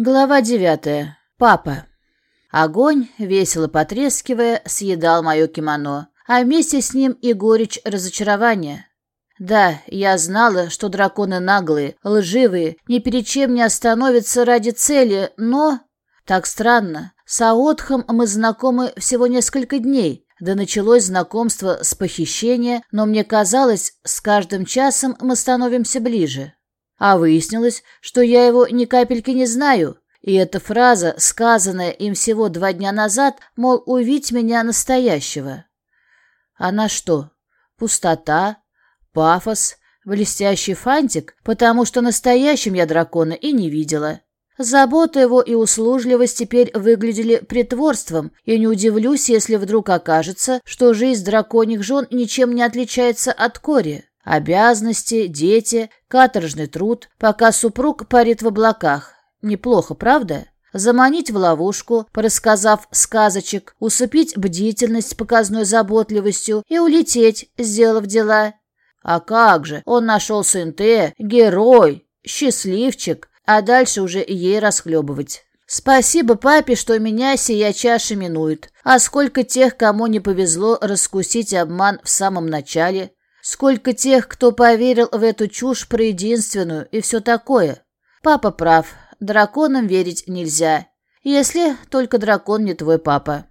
Глава девятая. Папа. Огонь, весело потрескивая, съедал мое кимоно, а вместе с ним и горечь разочарования. Да, я знала, что драконы наглые, лживые, ни перед чем не остановятся ради цели, но... Так странно. С Аотхом мы знакомы всего несколько дней, да началось знакомство с похищения, но мне казалось, с каждым часом мы становимся ближе. А выяснилось, что я его ни капельки не знаю. И эта фраза, сказанная им всего два дня назад, мол, увидь меня настоящего. Она что, пустота, пафос, блестящий фантик, потому что настоящим я дракона и не видела. Забота его и услужливость теперь выглядели притворством, и не удивлюсь, если вдруг окажется, что жизнь драконьих жен ничем не отличается от Кори. Обязанности, дети, каторжный труд, пока супруг парит в облаках. Неплохо, правда? Заманить в ловушку, порассказав сказочек, усыпить бдительность показной заботливостью и улететь, сделав дела. А как же, он нашел СНТ, герой, счастливчик, а дальше уже ей расхлебывать. Спасибо папе, что меня сия чаша минует. А сколько тех, кому не повезло раскусить обман в самом начале, Сколько тех, кто поверил в эту чушь про единственную и все такое. Папа прав, драконам верить нельзя. Если только дракон не твой папа.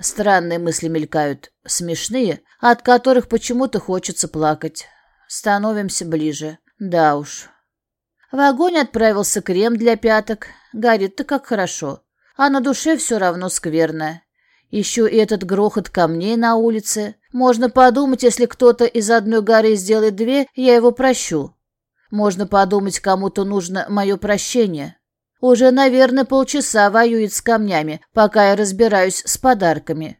Странные мысли мелькают, смешные, от которых почему-то хочется плакать. Становимся ближе. Да уж. В огонь отправился крем для пяток. Горит-то как хорошо. А на душе все равно скверно. Еще и этот грохот камней на улице. Можно подумать, если кто-то из одной горы сделает две, я его прощу. Можно подумать, кому-то нужно мое прощение. Уже, наверное, полчаса воюет с камнями, пока я разбираюсь с подарками.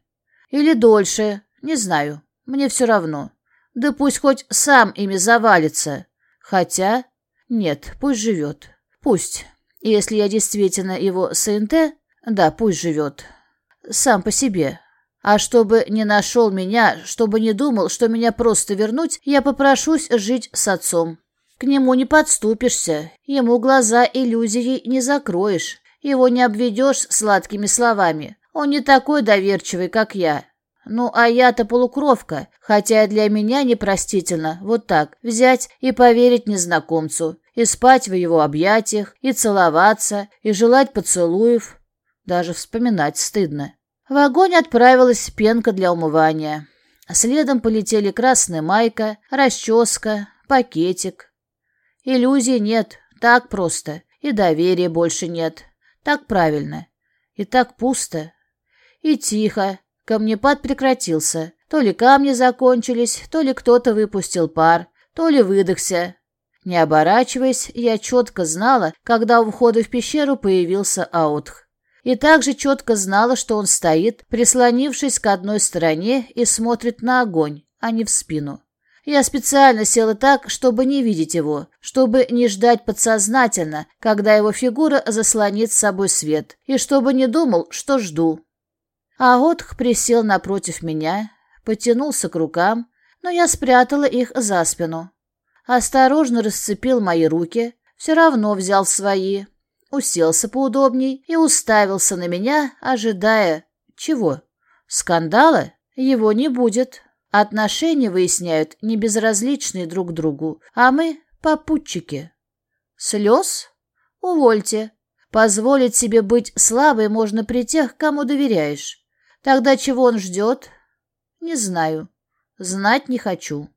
Или дольше, не знаю. Мне все равно. Да пусть хоть сам ими завалится. Хотя... Нет, пусть живет. Пусть. Если я действительно его СНТ, да, пусть живет сам по себе. А чтобы не нашел меня, чтобы не думал, что меня просто вернуть, я попрошусь жить с отцом. К нему не подступишься, ему глаза иллюзией не закроешь, его не обведешь сладкими словами. Он не такой доверчивый, как я. Ну, а я-то полукровка, хотя для меня непростительно вот так взять и поверить незнакомцу, и спать в его объятиях, и целоваться, и желать поцелуев. Даже вспоминать стыдно. В огонь отправилась пенка для умывания. Следом полетели красная майка, расческа, пакетик. Иллюзий нет, так просто. И доверия больше нет. Так правильно. И так пусто. И тихо. Камнепад прекратился. То ли камни закончились, то ли кто-то выпустил пар, то ли выдохся. Не оборачиваясь, я четко знала, когда у входа в пещеру появился Аутх и также четко знала, что он стоит, прислонившись к одной стороне и смотрит на огонь, а не в спину. Я специально села так, чтобы не видеть его, чтобы не ждать подсознательно, когда его фигура заслонит с собой свет, и чтобы не думал, что жду. А Отх присел напротив меня, потянулся к рукам, но я спрятала их за спину. Осторожно расцепил мои руки, все равно взял свои, уселся поудобней и уставился на меня, ожидая... Чего? Скандала? Его не будет. Отношения выясняют не безразличные друг другу, а мы — попутчики. Слез? Увольте. Позволить себе быть слабой можно при тех, кому доверяешь. Тогда чего он ждет? Не знаю. Знать не хочу.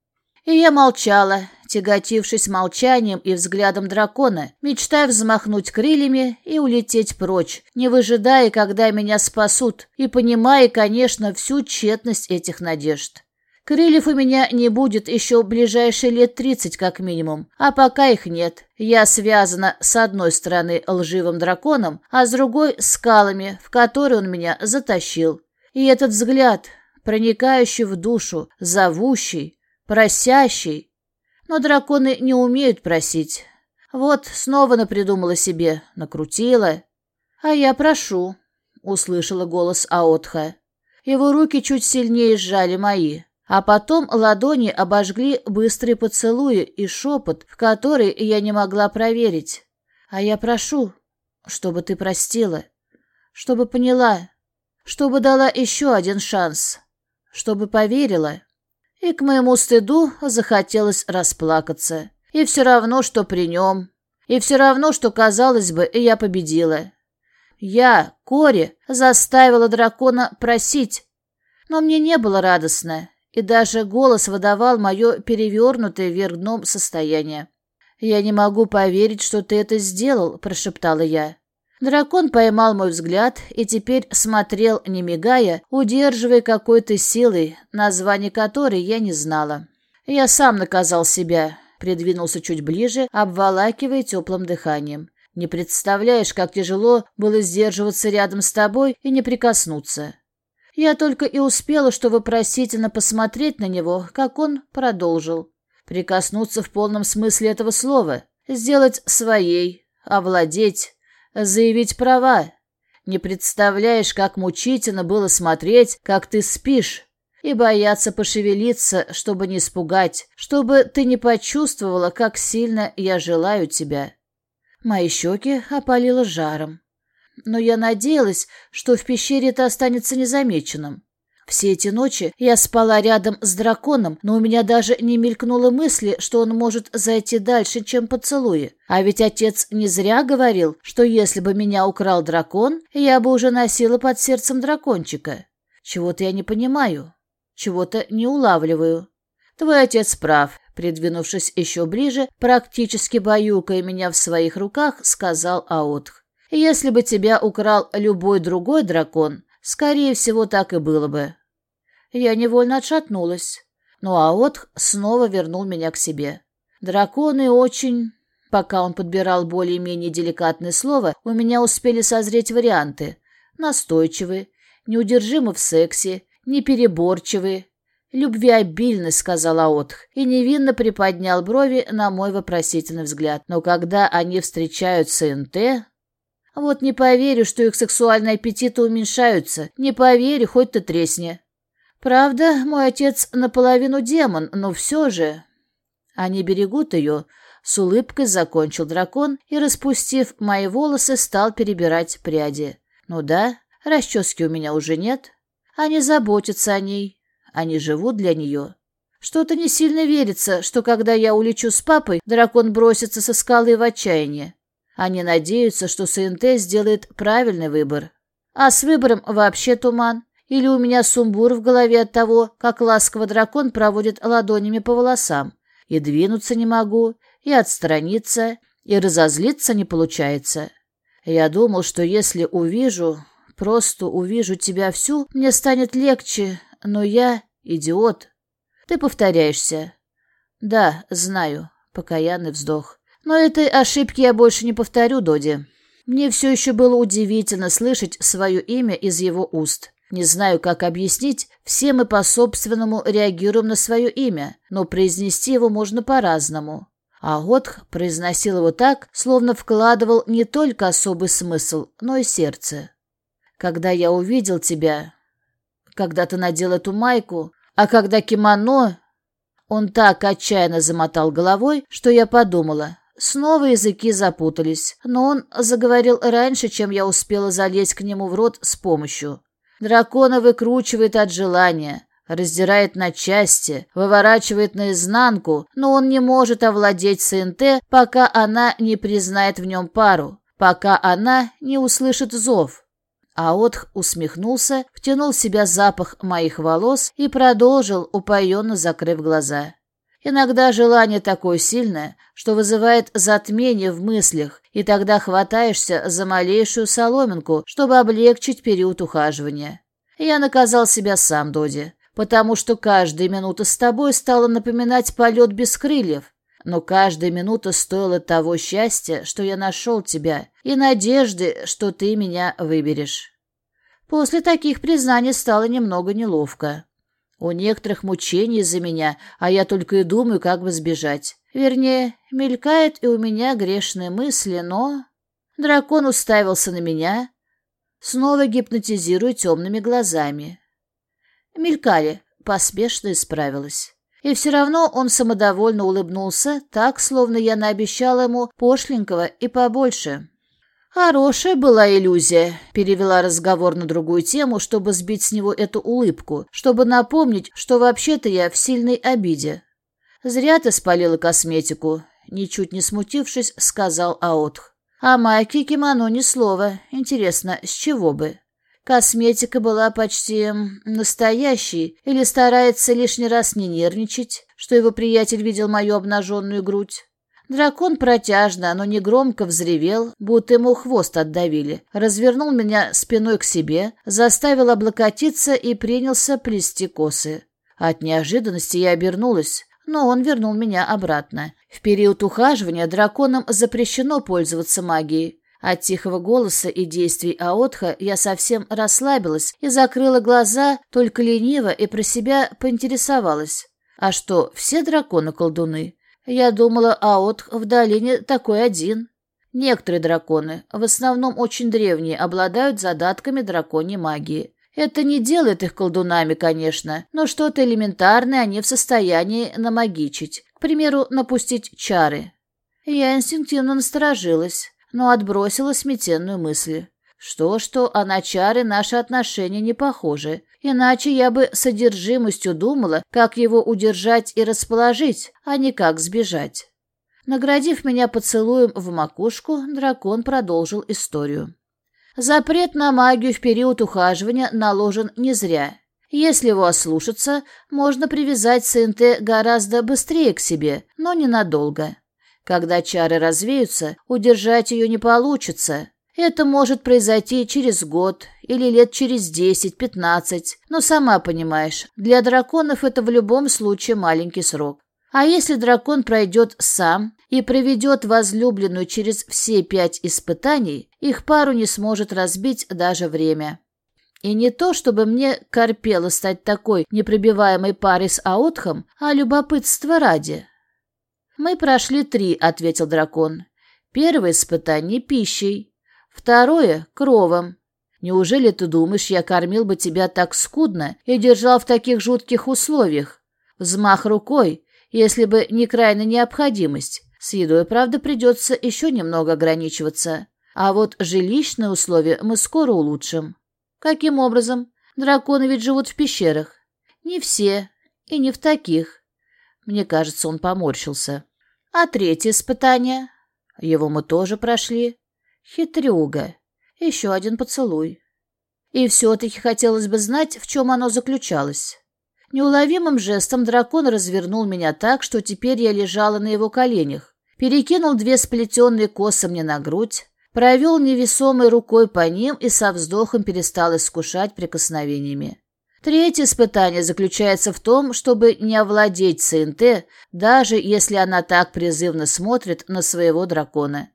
И я молчала, тяготившись молчанием и взглядом дракона, мечтая взмахнуть крыльями и улететь прочь, не выжидая, когда меня спасут, и понимая, конечно, всю тщетность этих надежд. Крыльев у меня не будет еще ближайшие лет тридцать как минимум, а пока их нет. Я связана с одной стороны лживым драконом, а с другой — скалами, в которые он меня затащил. И этот взгляд, проникающий в душу, зовущий, просящий, но драконы не умеют просить. Вот снова напридумала себе, накрутила. А я прошу, услышала голос Аотха. Его руки чуть сильнее сжали мои, а потом ладони обожгли быстрые поцелуи и шепот, в который я не могла проверить. А я прошу, Чтобы ты простила. Чтобы поняла. Чтобы дала еще один шанс. Чтобы поверила. И к моему стыду захотелось расплакаться. И все равно, что при нем. И все равно, что, казалось бы, я победила. Я, Кори, заставила дракона просить. Но мне не было радостно, и даже голос выдавал мое перевернутое вверх дном состояние. «Я не могу поверить, что ты это сделал», — прошептала я. Дракон поймал мой взгляд и теперь смотрел, не мигая, удерживая какой-то силой, название которой я не знала. Я сам наказал себя, придвинулся чуть ближе, обволакивая теплым дыханием. Не представляешь, как тяжело было сдерживаться рядом с тобой и не прикоснуться. Я только и успела, что вопросительно посмотреть на него, как он продолжил. Прикоснуться в полном смысле этого слова. Сделать своей, овладеть, заявить права. Не представляешь, как мучительно было смотреть, как ты спишь, и бояться пошевелиться, чтобы не испугать, чтобы ты не почувствовала, как сильно я желаю тебя. Мои щеки опалило жаром. Но я надеялась, что в пещере это останется незамеченным. Все эти ночи я спала рядом с драконом, но у меня даже не мелькнуло мысли, что он может зайти дальше, чем поцелуи. А ведь отец не зря говорил, что если бы меня украл дракон, я бы уже носила под сердцем дракончика. Чего-то я не понимаю. Чего-то не улавливаю. Твой отец прав, придвинувшись еще ближе, практически баюкая меня в своих руках, сказал Аотх. Если бы тебя украл любой другой дракон, скорее всего, так и было бы. Я невольно отшатнулась. Но Аотх снова вернул меня к себе. Драконы очень... Пока он подбирал более-менее деликатное слово, у меня успели созреть варианты. Настойчивые, неудержимы в сексе, непереборчивые. «Любвеобильны», — сказал Аотх, и невинно приподнял брови на мой вопросительный взгляд. Но когда они встречают с НТ... Вот не поверю, что их сексуальные аппетиты уменьшаются. Не поверю, хоть ты тресни. Правда, мой отец наполовину демон, но все же... Они берегут ее. С улыбкой закончил дракон и, распустив мои волосы, стал перебирать пряди. Ну да, расчески у меня уже нет. Они заботятся о ней. Они живут для нее. Что-то не сильно верится, что когда я улечу с папой, дракон бросится со скалы в отчаяние. Они надеются, что СНТ сделает правильный выбор. А с выбором вообще туман. Или у меня сумбур в голове от того, как ласково дракон проводит ладонями по волосам. И двинуться не могу, и отстраниться, и разозлиться не получается. Я думал, что если увижу, Просто увижу тебя всю, мне станет легче, но я идиот. Ты повторяешься. Да, знаю, покаянный вздох. Но этой ошибки я больше не повторю, Доди. Мне все еще было удивительно слышать свое имя из его уст. Не знаю, как объяснить, все мы по-собственному реагируем на свое имя, но произнести его можно по-разному. А Готх произносил его так, словно вкладывал не только особый смысл, но и сердце когда я увидел тебя, когда ты надел эту майку, а когда кимоно...» Он так отчаянно замотал головой, что я подумала. Снова языки запутались, но он заговорил раньше, чем я успела залезть к нему в рот с помощью. Дракона выкручивает от желания, раздирает на части, выворачивает наизнанку, но он не может овладеть СНТ, пока она не признает в нем пару, пока она не услышит зов. Аотх усмехнулся, втянул в себя запах моих волос и продолжил, упоенно закрыв глаза. Иногда желание такое сильное, что вызывает затмение в мыслях, и тогда хватаешься за малейшую соломинку, чтобы облегчить период ухаживания. Я наказал себя сам, Доди, потому что каждая минута с тобой стала напоминать полет без крыльев, но каждая минута стоила того счастья, что я нашел тебя, и надежды, что ты меня выберешь. После таких признаний стало немного неловко. У некоторых мучений из-за меня, а я только и думаю, как бы сбежать. Вернее, мелькает и у меня грешные мысли, но... Дракон уставился на меня, снова гипнотизируя темными глазами. Мелькали, поспешно исправилась. И все равно он самодовольно улыбнулся, так, словно я наобещала ему пошленького и побольше. «Хорошая была иллюзия», — перевела разговор на другую тему, чтобы сбить с него эту улыбку, чтобы напомнить, что вообще-то я в сильной обиде. «Зря ты спалила косметику», — ничуть не смутившись, сказал Аотх. «А майке и кимоно ни слова. Интересно, с чего бы?» Косметика была почти настоящей, или старается лишний раз не нервничать, что его приятель видел мою обнаженную грудь. Дракон протяжно, но не громко взревел, будто ему хвост отдавили, развернул меня спиной к себе, заставил облокотиться и принялся плести косы. От неожиданности я обернулась, но он вернул меня обратно. В период ухаживания драконам запрещено пользоваться магией. От тихого голоса и действий Аотха я совсем расслабилась и закрыла глаза, только лениво и про себя поинтересовалась. А что, все драконы колдуны? Я думала, Аотх в долине такой один. Некоторые драконы, в основном очень древние, обладают задатками драконьей магии. Это не делает их колдунами, конечно, но что-то элементарное они в состоянии намагичить. К примеру, напустить чары. Я инстинктивно насторожилась, но отбросила сметенную мысль. Что-что, а на чары наши отношения не похожи. Иначе я бы содержимостью думала, как его удержать и расположить, а не как сбежать. Наградив меня поцелуем в макушку, дракон продолжил историю. Запрет на магию в период ухаживания наложен не зря. Если его ослушаться, можно привязать СНТ гораздо быстрее к себе, но ненадолго. Когда чары развеются, удержать ее не получится. Это может произойти через год или лет через десять-пятнадцать, но сама понимаешь, для драконов это в любом случае маленький срок. А если дракон пройдет сам и проведет возлюбленную через все пять испытаний, их пару не сможет разбить даже время. И не то, чтобы мне корпело стать такой непробиваемой парой с Аутхом, а любопытство ради. «Мы прошли три», — ответил дракон. «Первое испытание — пищей, второе — кровом. Неужели ты думаешь, я кормил бы тебя так скудно и держал в таких жутких условиях? Взмах рукой, если бы не крайняя необходимость. С едой, правда, придется еще немного ограничиваться. А вот жилищные условия мы скоро улучшим. Каким образом? Драконы ведь живут в пещерах. Не все, и не в таких. Мне кажется, он поморщился. А третье испытание? Его мы тоже прошли. Хитрюга. Еще один поцелуй. И все-таки хотелось бы знать, в чем оно заключалось. Неуловимым жестом дракон развернул меня так, что теперь я лежала на его коленях, перекинул две сплетенные косы мне на грудь, провел невесомой рукой по ним и со вздохом перестал искушать прикосновениями. Третье испытание заключается в том, чтобы не овладеть ЦНТ, даже если она так призывно смотрит на своего дракона.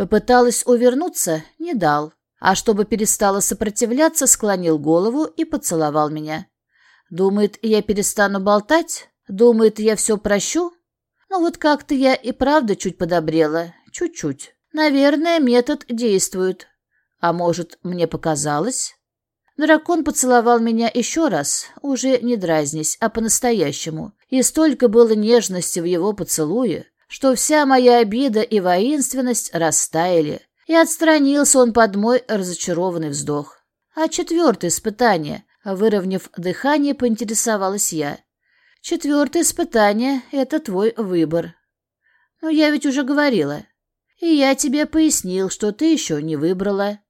Попыталась увернуться — не дал. А чтобы перестала сопротивляться, склонил голову и поцеловал меня. Думает, я перестану болтать? Думает, я все прощу? Ну вот как-то я и правда чуть подобрела. Чуть-чуть. Наверное, метод действует. А может, мне показалось? Дракон поцеловал меня еще раз, уже не дразнясь, а по-настоящему, и столько было нежности в его поцелуе, что вся моя обида и воинственность растаяли, и отстранился он под мой разочарованный вздох. А четвертое испытание, выровняв дыхание, поинтересовалась я. Четвертое испытание — это твой выбор. Но я ведь уже говорила. И я тебе пояснил, что ты еще не выбрала.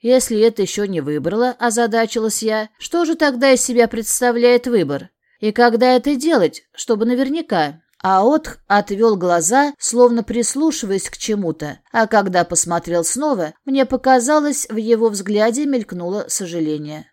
Если это еще не выбрала, озадачилась я, что же тогда из себя представляет выбор? И когда это делать, чтобы наверняка? А Отх отвел глаза, словно прислушиваясь к чему-то, а когда посмотрел снова, мне показалось, в его взгляде мелькнуло сожаление.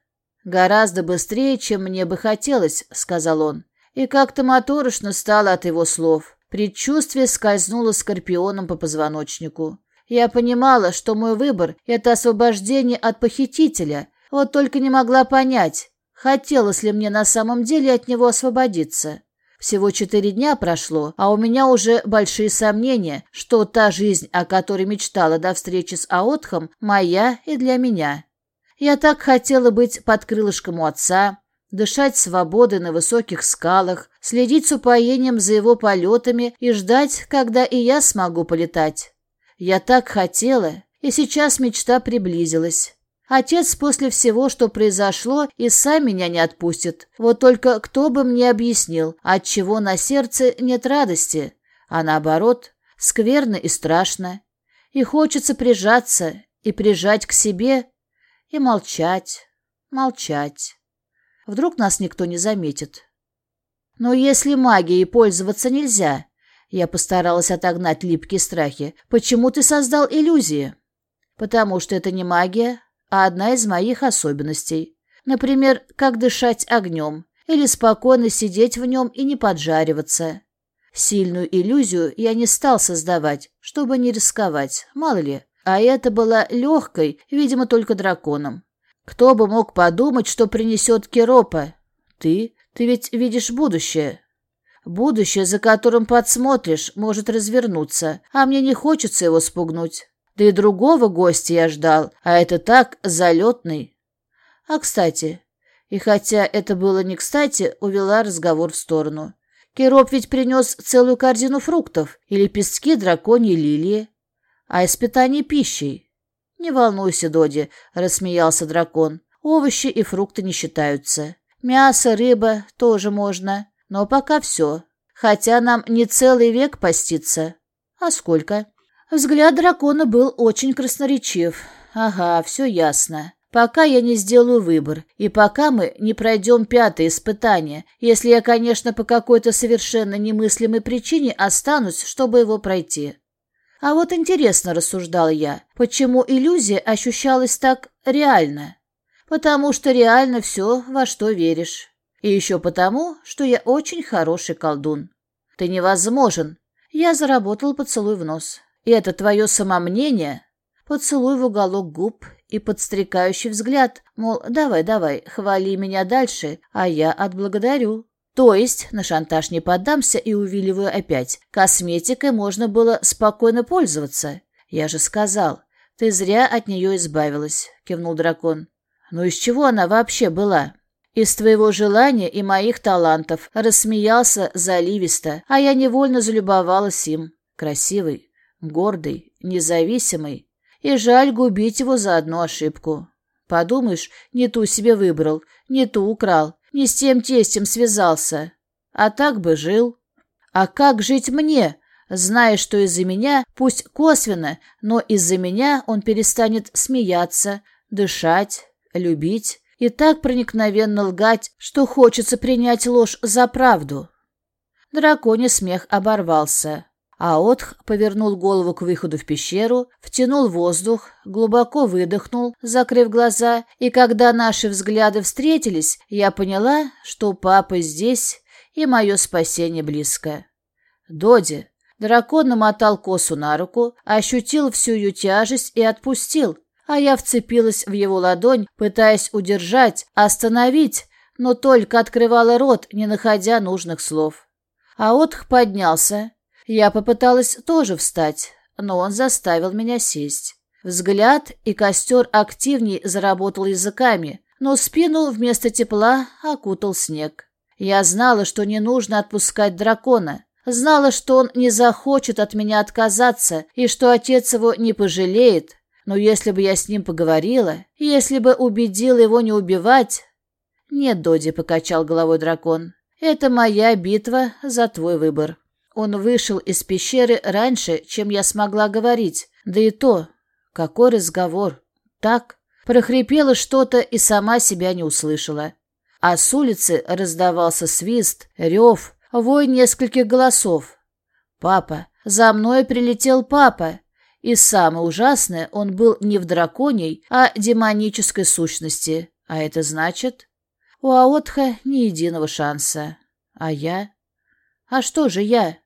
«Гораздо быстрее, чем мне бы хотелось», — сказал он. И как-то моторошно стало от его слов. Предчувствие скользнуло скорпионом по позвоночнику. Я понимала, что мой выбор — это освобождение от похитителя, вот только не могла понять, хотелось ли мне на самом деле от него освободиться. Всего четыре дня прошло, а у меня уже большие сомнения, что та жизнь, о которой мечтала до встречи с Аотхом, моя и для меня. Я так хотела быть под крылышком у отца, дышать свободой на высоких скалах, следить с упоением за его полетами и ждать, когда и я смогу полетать. Я так хотела, И сейчас мечта приблизилась. Отец после всего, что произошло, и сам меня не отпустит. Вот только кто бы мне объяснил, от чего на сердце нет радости, а наоборот, скверно и страшно. И хочется прижаться, и прижать к себе, и молчать, молчать. Вдруг нас никто не заметит. Но если магией пользоваться нельзя, я постаралась отогнать липкие страхи, почему ты создал иллюзии? Потому что это не магия, а одна из моих особенностей. Например, как дышать огнем или спокойно сидеть в нем и не поджариваться. Сильную иллюзию я не стал создавать, чтобы не рисковать, мало ли. А это была легкой, видимо, только драконом. Кто бы мог подумать, что принесет Керопа? Ты? Ты ведь видишь будущее. Будущее, за которым подсмотришь, может развернуться, а мне не хочется его спугнуть. Да и другого гостя я ждал, а это так залетный. А, кстати, и хотя это было не кстати, увела разговор в сторону. Кероп ведь принес целую корзину фруктов и лепестки драконьей лилии. А испытание пищей? Не волнуйся, Доди, рассмеялся дракон. Овощи и фрукты не считаются. Мясо, рыба тоже можно. Но пока все. Хотя нам не целый век поститься. А сколько? Взгляд дракона был очень красноречив. Ага, все ясно. Пока я не сделаю выбор, и пока мы не пройдем пятое испытание, если я, конечно, по какой-то совершенно немыслимой причине останусь, чтобы его пройти. А вот интересно, рассуждал я, почему иллюзия ощущалась так реально? Потому что реально все, во что веришь. И еще потому, что я очень хороший колдун. Ты невозможен. Я заработал поцелуй в нос. И это твое самомнение? Поцелуй в уголок губ и подстрекающий взгляд, мол, давай, давай, хвали меня дальше, а я отблагодарю. То есть на шантаж не поддамся и увиливаю опять. Косметикой можно было спокойно пользоваться. Я же сказал, ты зря от нее избавилась, кивнул дракон. Ну из чего она вообще была? Из твоего желания и моих талантов рассмеялся заливисто, а я невольно залюбовалась им. Красивый, гордый, независимый. И жаль губить его за одну ошибку. Подумаешь, не ту себе выбрал, не ту украл, не с тем тестем связался. А так бы жил. А как жить мне, зная, что из-за меня, пусть косвенно, но из-за меня он перестанет смеяться, дышать, любить и так проникновенно лгать, что хочется принять ложь за правду. Драконий смех оборвался. А Отх повернул голову к выходу в пещеру, втянул воздух, глубоко выдохнул, закрыв глаза, и когда наши взгляды встретились, я поняла, что папа здесь, и мое спасение близко. Доди. Дракон намотал косу на руку, ощутил всю ее тяжесть и отпустил, а я вцепилась в его ладонь, пытаясь удержать, остановить, но только открывала рот, не находя нужных слов. А Отх поднялся, я попыталась тоже встать, но он заставил меня сесть. Взгляд и костер активней заработал языками, но спину вместо тепла окутал снег. Я знала, что не нужно отпускать дракона. Знала, что он не захочет от меня отказаться и что отец его не пожалеет. Но если бы я с ним поговорила, если бы убедила его не убивать... «Нет, Доди», — покачал головой дракон, — «это моя битва за твой выбор». Он вышел из пещеры раньше, чем я смогла говорить. Да и то, какой разговор. Так, прохрипела что-то и сама себя не услышала. А с улицы раздавался свист, рев, вой нескольких голосов. «Папа! За мной прилетел папа!» И самое ужасное, он был не в драконьей, а демонической сущности. А это значит... У Аотха ни единого шанса. А я? А что же я?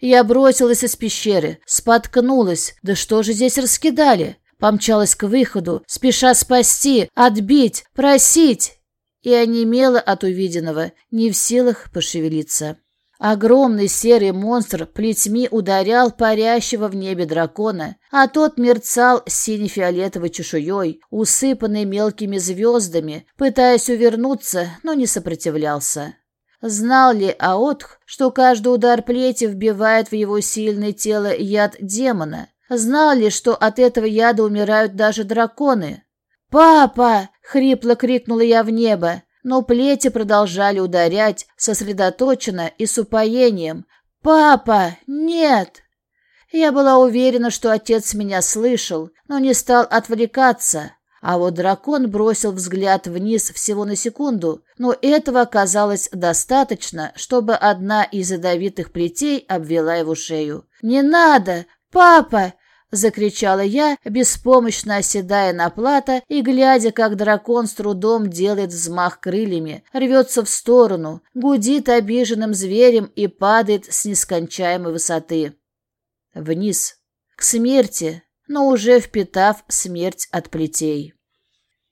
Я бросилась из пещеры, споткнулась. Да что же здесь раскидали? Помчалась к выходу, спеша спасти, отбить, просить. И онемела от увиденного, не в силах пошевелиться. Огромный серый монстр плетьми ударял парящего в небе дракона, а тот мерцал сине-фиолетовой чешуей, усыпанный мелкими звездами, пытаясь увернуться, но не сопротивлялся. Знал ли Аотх, что каждый удар плети вбивает в его сильное тело яд демона, Знал ли, что от этого яда умирают даже драконы? «Папа!» — хрипло крикнула я в небо, но плети продолжали ударять сосредоточенно и с упоением. «Папа! Нет!» Я была уверена, что отец меня слышал, но не стал отвлекаться. А вот дракон бросил взгляд вниз всего на секунду, но этого оказалось достаточно, чтобы одна из ядовитых плетей обвела его шею. «Не надо! Папа!» — закричала я, беспомощно оседая на плато и глядя, как дракон с трудом делает взмах крыльями, рвется в сторону, гудит обиженным зверем и падает с нескончаемой высоты. Вниз, к смерти, но уже впитав смерть от плетей.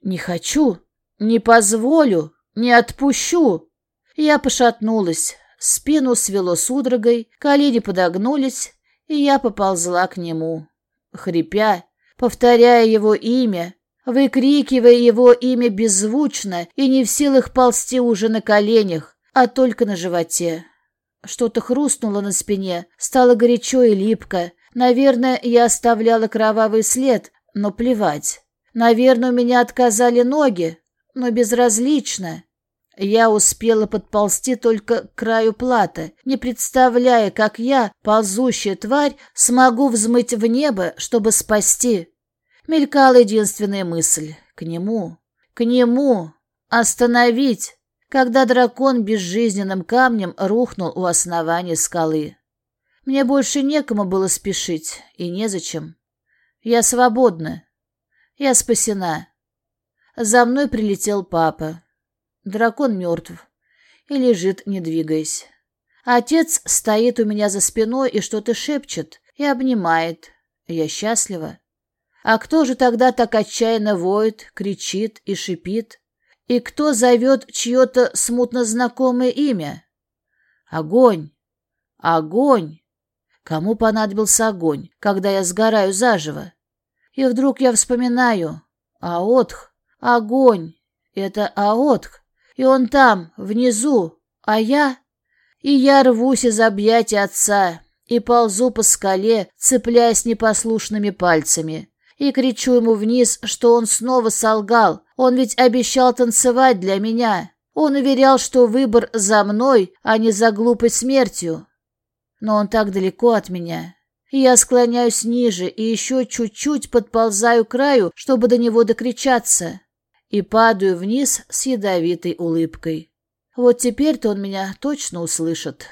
«Не хочу, не позволю, не отпущу!» Я пошатнулась, спину свело судорогой, колени подогнулись, и я поползла к нему, хрипя, повторяя его имя, выкрикивая его имя беззвучно и не в силах ползти уже на коленях, а только на животе. Что-то хрустнуло на спине, стало горячо и липко, Наверное, я оставляла кровавый след, но плевать. Наверное, у меня отказали ноги, но безразлично. Я успела подползти только к краю плата, не представляя, как я, ползущая тварь, смогу взмыть в небо, чтобы спасти. Мелькала единственная мысль — к нему, к нему, остановить, когда дракон безжизненным камнем рухнул у основания скалы. Мне больше некому было спешить, и незачем. Я свободна. Я спасена. За мной прилетел папа. Дракон мертв и лежит, не двигаясь. Отец стоит у меня за спиной и что-то шепчет и обнимает. Я счастлива. А кто же тогда так отчаянно воет, кричит и шипит? И кто зовет чье-то смутно знакомое имя? Огонь! Огонь! Кому понадобился огонь, когда я сгораю заживо? И вдруг я вспоминаю. Аотх, огонь, это Аотх, и он там, внизу, а я... И я рвусь из объятий отца и ползу по скале, цепляясь непослушными пальцами. И кричу ему вниз, что он снова солгал. Он ведь обещал танцевать для меня. Он уверял, что выбор за мной, а не за глупой смертью но он так далеко от меня. Я склоняюсь ниже и еще чуть-чуть подползаю к краю, чтобы до него докричаться, и падаю вниз с ядовитой улыбкой. Вот теперь-то он меня точно услышит.